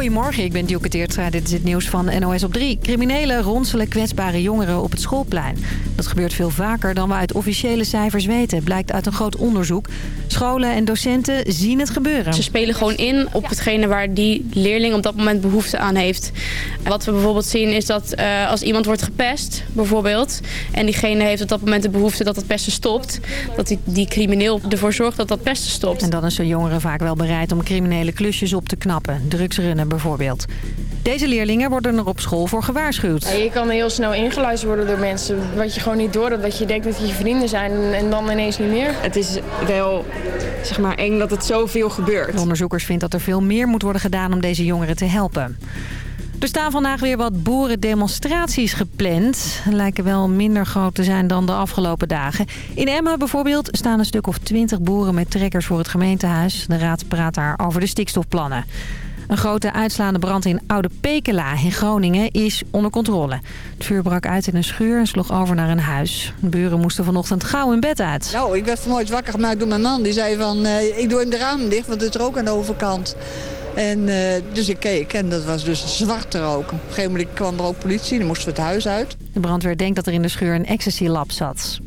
Goedemorgen, ik ben Dielke Teertra. Dit is het nieuws van NOS op 3. Criminelen ronselen kwetsbare jongeren op het schoolplein. Dat gebeurt veel vaker dan we uit officiële cijfers weten. Blijkt uit een groot onderzoek. Scholen en docenten zien het gebeuren. Ze spelen gewoon in op hetgene waar die leerling op dat moment behoefte aan heeft. Wat we bijvoorbeeld zien is dat uh, als iemand wordt gepest, bijvoorbeeld... en diegene heeft op dat moment de behoefte dat het pesten stopt... dat die, die crimineel ervoor zorgt dat dat pesten stopt. En dan is zo'n jongere vaak wel bereid om criminele klusjes op te knappen. Drugsrunnen bijvoorbeeld. Deze leerlingen worden er op school voor gewaarschuwd. Ja, je kan heel snel ingeluisterd worden door mensen. Wat je gewoon niet door dat je denkt dat je vrienden zijn en dan ineens niet meer. Het is wel zeg maar, eng dat het zoveel gebeurt. De onderzoekers vinden dat er veel meer moet worden gedaan om deze jongeren te helpen. Er staan vandaag weer wat boerendemonstraties gepland. Lijken wel minder groot te zijn dan de afgelopen dagen. In Emma bijvoorbeeld staan een stuk of twintig boeren met trekkers voor het gemeentehuis. De raad praat daar over de stikstofplannen. Een grote uitslaande brand in Oude Pekela in Groningen is onder controle. Het vuur brak uit in een schuur en sloeg over naar een huis. De buren moesten vanochtend gauw in bed uit. Nou, ik werd vanmorgen wakker gemaakt door mijn man. Die zei van, uh, ik doe hem de raam dicht, want het is er ook aan de overkant. En, uh, dus ik keek en dat was dus zwarte rook. Op een gegeven moment kwam er ook politie, dan moesten we het huis uit. De brandweer denkt dat er in de schuur een ecstasy-lab zat.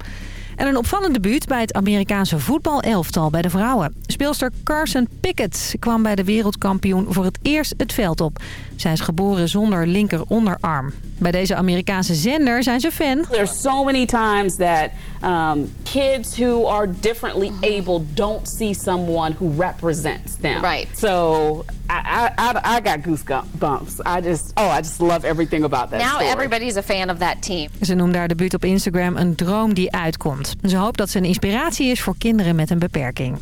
En een opvallende debuut bij het Amerikaanse voetbalelftal bij de vrouwen. Speelster Carson Pickett kwam bij de wereldkampioen voor het eerst het veld op. Zij is geboren zonder linker onderarm. Bij deze Amerikaanse zender zijn ze fan. There's so many times that um, kids who are differently able don't see someone who represents them. Right. So I, I, I got goosebumps. I just, oh, I just love everything about that Now story. everybody's a fan of that team. Ze noemt haar debuut op Instagram een droom die uitkomt. Ze hoopt dat ze een inspiratie is voor kinderen met een beperking.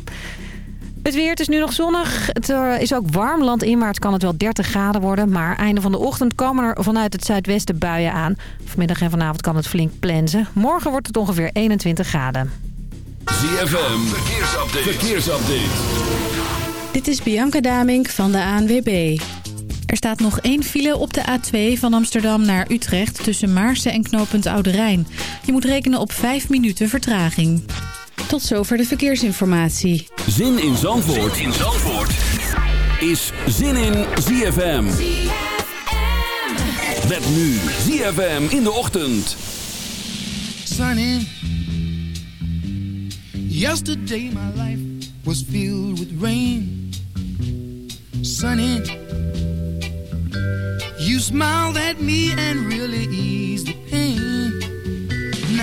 Het weer, het is nu nog zonnig. Het uh, is ook warm. Landinwaarts kan het wel 30 graden worden. Maar einde van de ochtend komen er vanuit het zuidwesten buien aan. Vanmiddag en vanavond kan het flink plensen. Morgen wordt het ongeveer 21 graden. ZFM, verkeersupdate. verkeersupdate. Dit is Bianca Damink van de ANWB. Er staat nog één file op de A2 van Amsterdam naar Utrecht... tussen Maarsen en knooppunt Oude Rijn. Je moet rekenen op 5 minuten vertraging. Tot zover de verkeersinformatie. Zin in Zandvoort, zin in Zandvoort. is Zin in ZFM. ZFM. Met nu ZFM in de ochtend. Sunny. Yesterday my life was filled with rain. Sunny. You smiled at me and really eased the pain.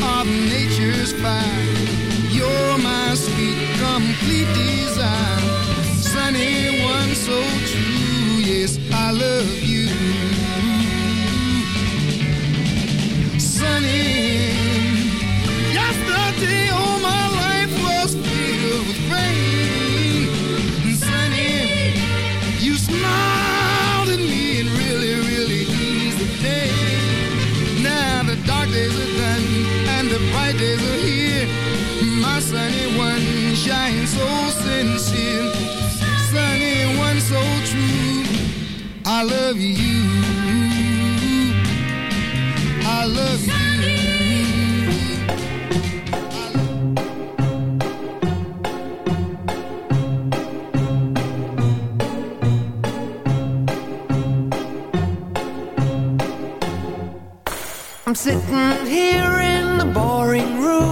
Of nature's fire. shine so sincere, sunny one so true. I love you. I love you. I'm sitting here in the boring room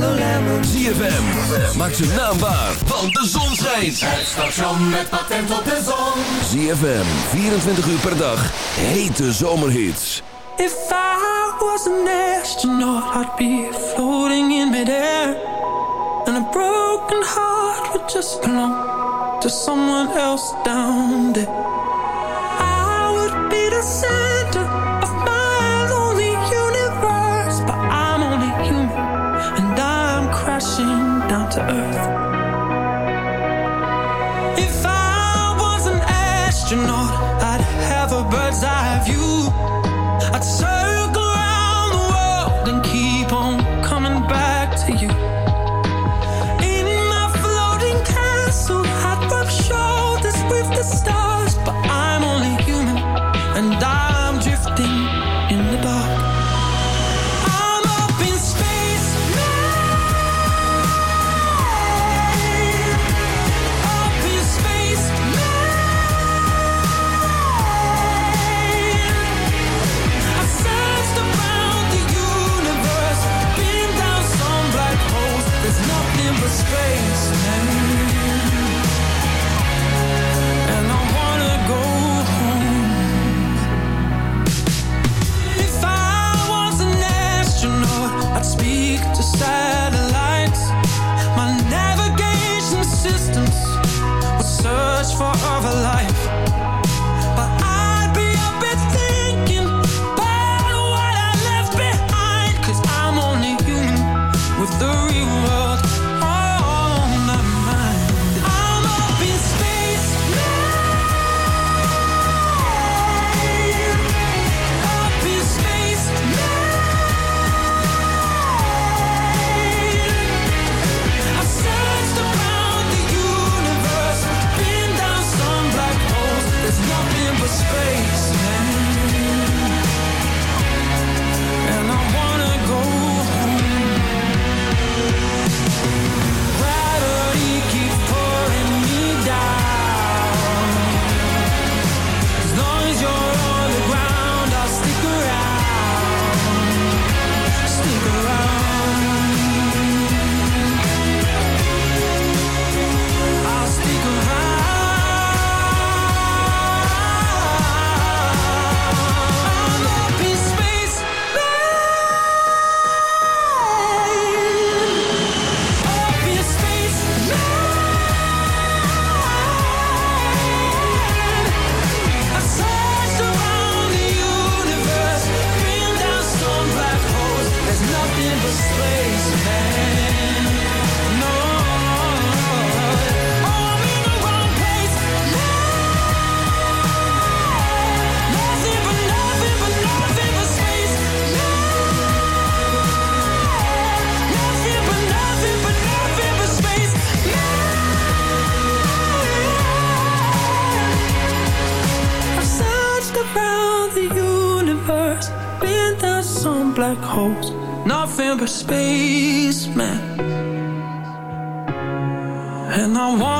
just a yellow lemon ZFM, maak zijn naam waar, want de zon schijnt. Het station met patent op de zon. ZFM, 24 uur per dag, hete zomerhits. If I was an astronaut, I'd be floating in midair. And a broken heart would just belong to someone else down there. Holes, nothing but space, man. And I wanna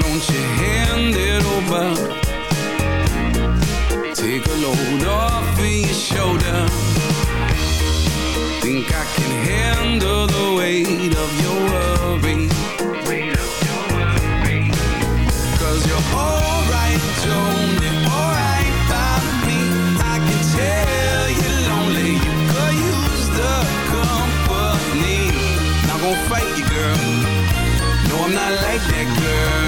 Don't you hand it over? Take a load off of your shoulder. Think I can handle the weight of your worry. Cause you're alright, Joni, alright by me. I can tell you're lonely. You could use the company. Not gonna fight you, girl. No, I'm not like that girl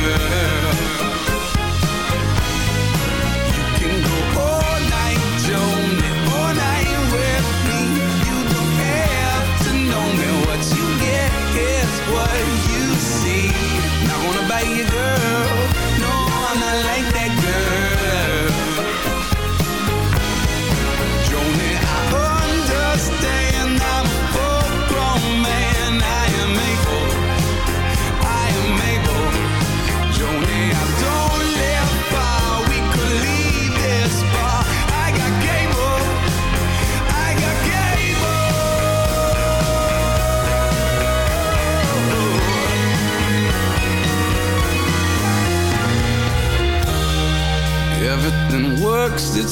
Yeah.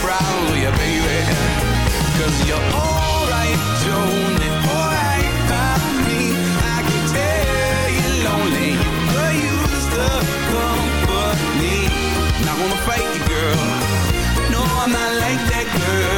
proud of you, baby. Cause you're alright, Joan, alright by me. I can tell you're lonely, but you used to company. Not gonna fight you, girl. No, I'm not like that girl.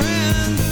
around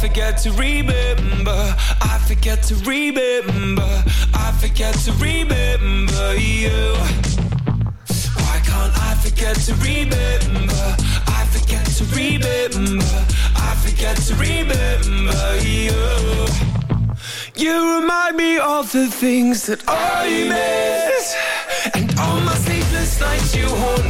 Forget to remember? I forget to remember. I forget to remember you. Why can't I forget to remember? I forget to remember. I forget to remember you. You remind me of the things that I miss. And on my sleepless nights, you haunt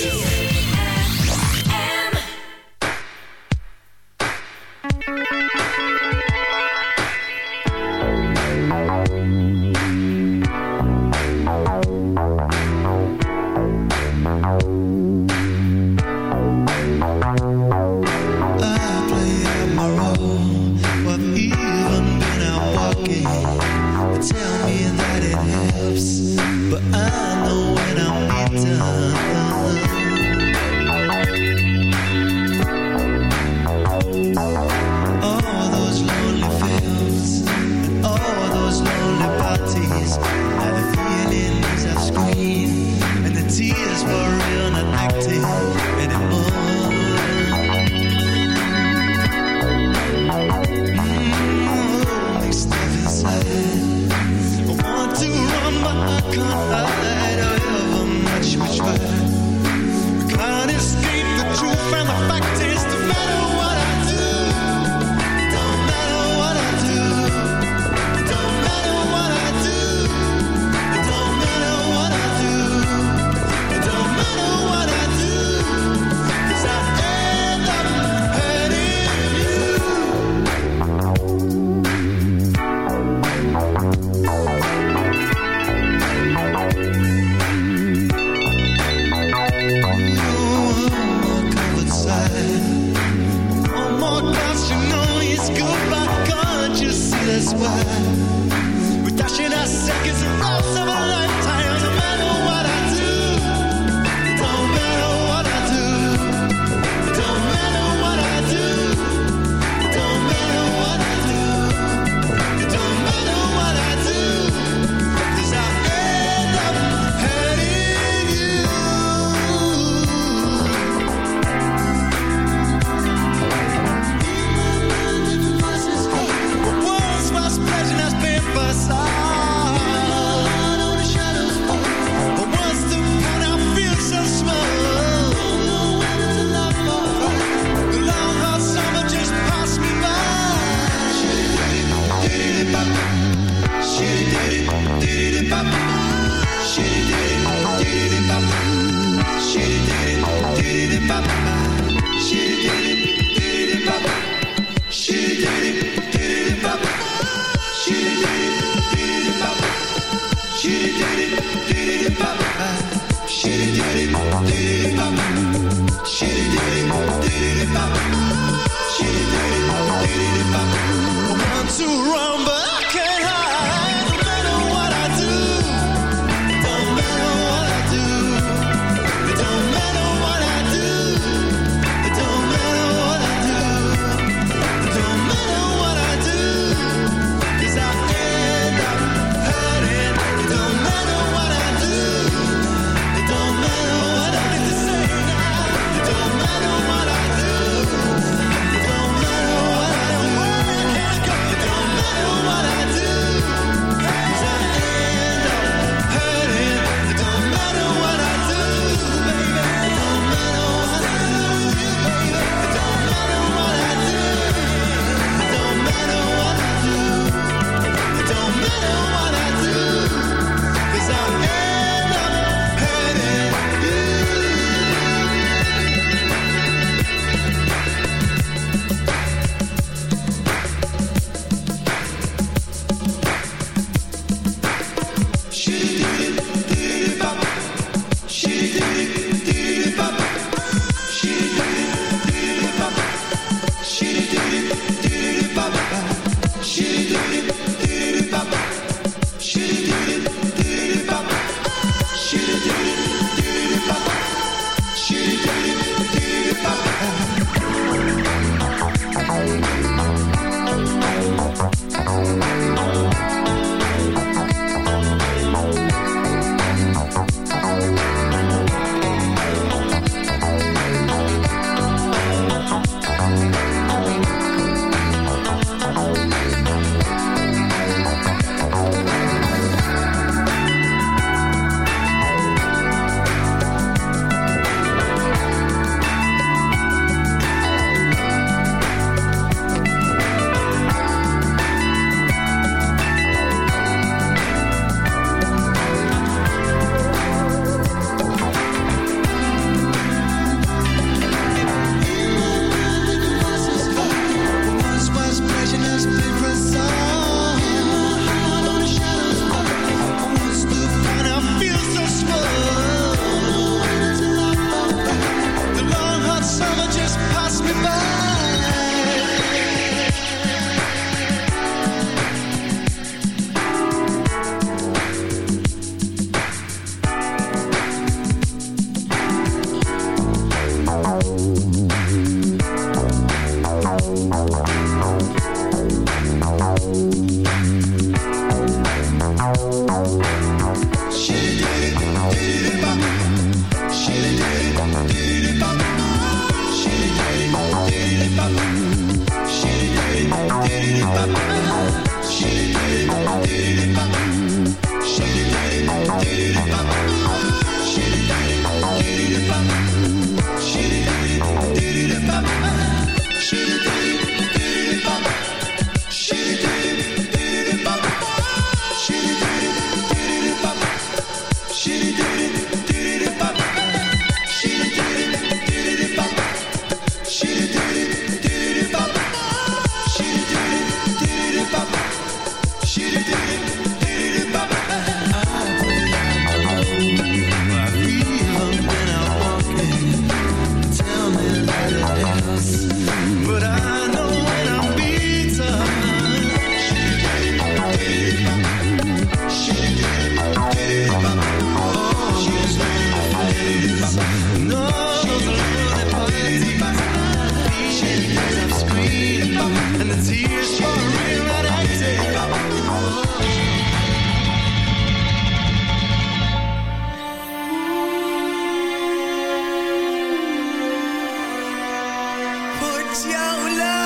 It's.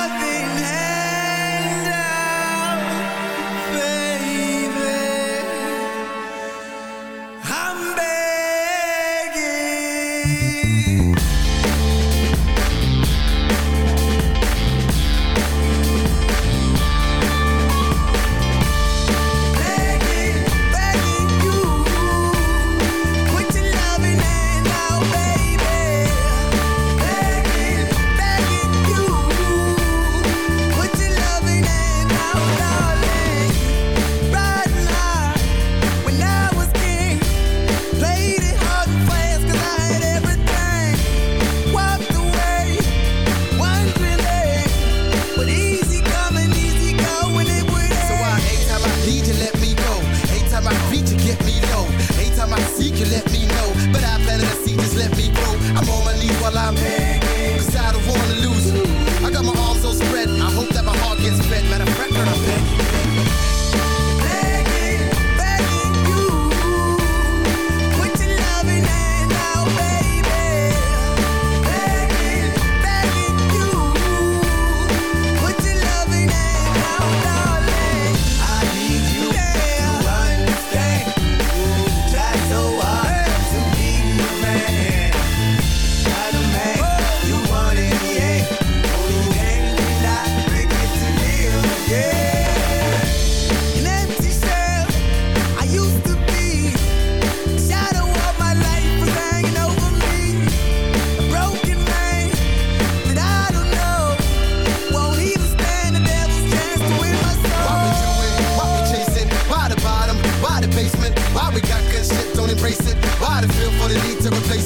don't embrace it. Why the feel for the need to replace